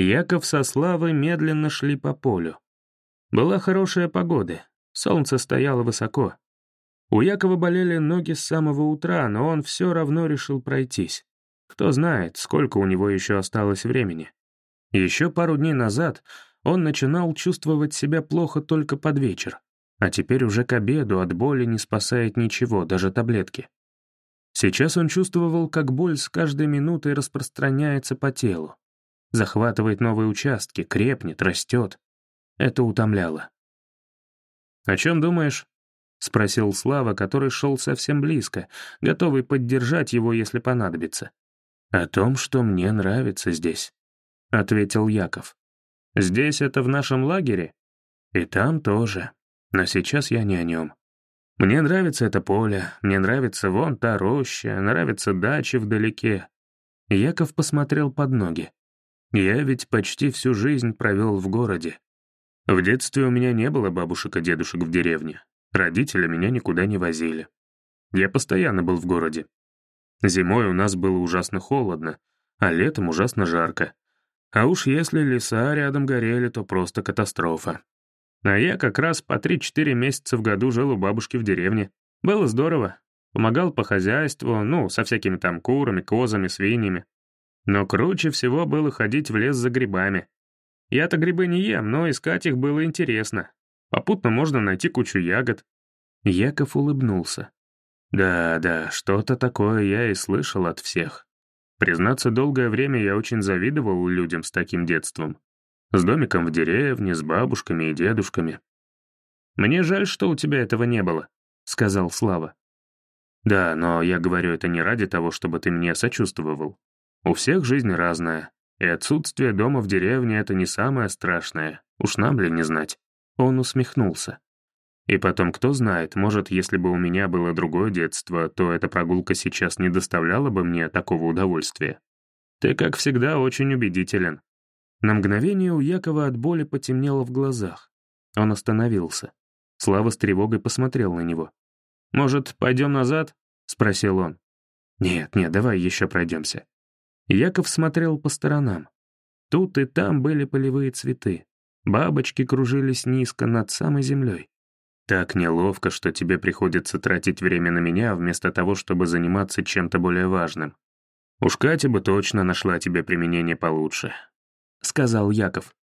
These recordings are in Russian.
Яков со Славой медленно шли по полю. Была хорошая погода, солнце стояло высоко. У Якова болели ноги с самого утра, но он все равно решил пройтись. Кто знает, сколько у него еще осталось времени. Еще пару дней назад он начинал чувствовать себя плохо только под вечер, а теперь уже к обеду от боли не спасает ничего, даже таблетки. Сейчас он чувствовал, как боль с каждой минутой распространяется по телу. Захватывает новые участки, крепнет, растет. Это утомляло. «О чем думаешь?» — спросил Слава, который шел совсем близко, готовый поддержать его, если понадобится. «О том, что мне нравится здесь», — ответил Яков. «Здесь это в нашем лагере?» «И там тоже. Но сейчас я не о нем. Мне нравится это поле, мне нравится вон та роща, нравятся дачи вдалеке». Яков посмотрел под ноги. «Я ведь почти всю жизнь провел в городе. В детстве у меня не было бабушек и дедушек в деревне. Родители меня никуда не возили. Я постоянно был в городе. Зимой у нас было ужасно холодно, а летом ужасно жарко. А уж если леса рядом горели, то просто катастрофа. А я как раз по 3-4 месяца в году жил у бабушки в деревне. Было здорово. Помогал по хозяйству, ну, со всякими там курами, козами, свиньями. Но круче всего было ходить в лес за грибами. Я-то грибы не ем, но искать их было интересно. Попутно можно найти кучу ягод». Яков улыбнулся. «Да, да, что-то такое я и слышал от всех. Признаться, долгое время я очень завидовал людям с таким детством. С домиком в деревне, с бабушками и дедушками. «Мне жаль, что у тебя этого не было», — сказал Слава. «Да, но я говорю это не ради того, чтобы ты мне сочувствовал. У всех жизнь разная, и отсутствие дома в деревне — это не самое страшное, уж нам ли не знать». Он усмехнулся. И потом, кто знает, может, если бы у меня было другое детство, то эта прогулка сейчас не доставляла бы мне такого удовольствия. Ты, как всегда, очень убедителен. На мгновение у Якова от боли потемнело в глазах. Он остановился. Слава с тревогой посмотрел на него. «Может, пойдем назад?» — спросил он. «Нет, нет, давай еще пройдемся». Яков смотрел по сторонам. Тут и там были полевые цветы. Бабочки кружились низко над самой землей. Так неловко, что тебе приходится тратить время на меня, вместо того, чтобы заниматься чем-то более важным. Уж Катя бы точно нашла тебе применение получше», — сказал Яков.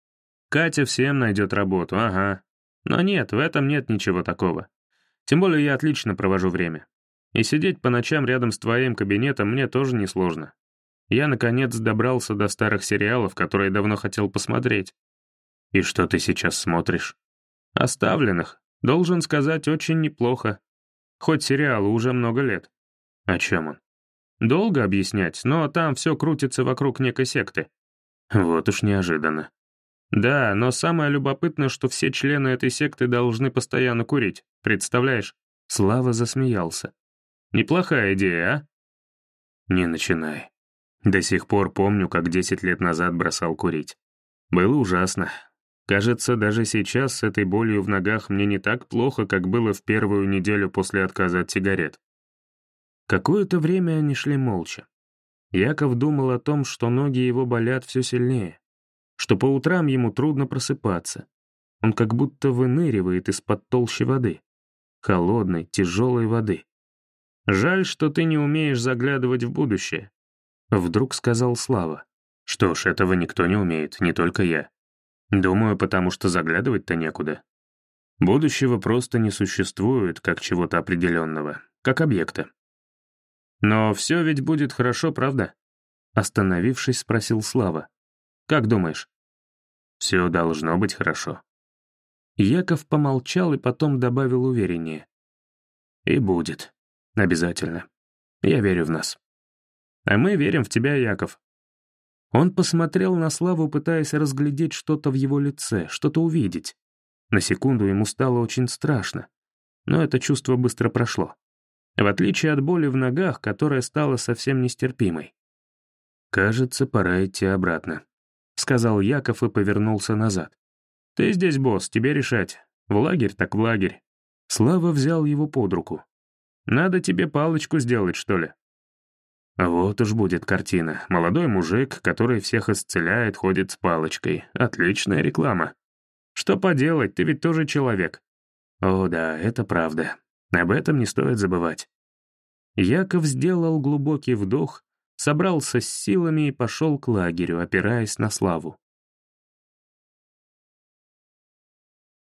«Катя всем найдет работу, ага. Но нет, в этом нет ничего такого. Тем более я отлично провожу время. И сидеть по ночам рядом с твоим кабинетом мне тоже несложно. Я, наконец, добрался до старых сериалов, которые давно хотел посмотреть. «И что ты сейчас смотришь?» «Оставленных. Должен сказать, очень неплохо. Хоть сериалу уже много лет». «О чем он?» «Долго объяснять, но там все крутится вокруг некой секты». «Вот уж неожиданно». «Да, но самое любопытное, что все члены этой секты должны постоянно курить. Представляешь?» Слава засмеялся. «Неплохая идея, а?» «Не начинай. До сих пор помню, как 10 лет назад бросал курить. Было ужасно, Кажется, даже сейчас с этой болью в ногах мне не так плохо, как было в первую неделю после отказа от сигарет. Какое-то время они шли молча. Яков думал о том, что ноги его болят все сильнее, что по утрам ему трудно просыпаться. Он как будто выныривает из-под толщи воды. Холодной, тяжелой воды. «Жаль, что ты не умеешь заглядывать в будущее», — вдруг сказал Слава. «Что ж, этого никто не умеет, не только я. Думаю, потому что заглядывать-то некуда. Будущего просто не существует как чего-то определенного, как объекта. Но все ведь будет хорошо, правда? Остановившись, спросил Слава. Как думаешь? Все должно быть хорошо. Яков помолчал и потом добавил увереннее. И будет. Обязательно. Я верю в нас. А мы верим в тебя, Яков. Он посмотрел на Славу, пытаясь разглядеть что-то в его лице, что-то увидеть. На секунду ему стало очень страшно, но это чувство быстро прошло. В отличие от боли в ногах, которая стала совсем нестерпимой. «Кажется, пора идти обратно», — сказал Яков и повернулся назад. «Ты здесь босс, тебе решать. В лагерь так в лагерь». Слава взял его под руку. «Надо тебе палочку сделать, что ли?» Вот уж будет картина. Молодой мужик, который всех исцеляет, ходит с палочкой. Отличная реклама. Что поделать, ты ведь тоже человек. О да, это правда. Об этом не стоит забывать. Яков сделал глубокий вдох, собрался с силами и пошел к лагерю, опираясь на славу.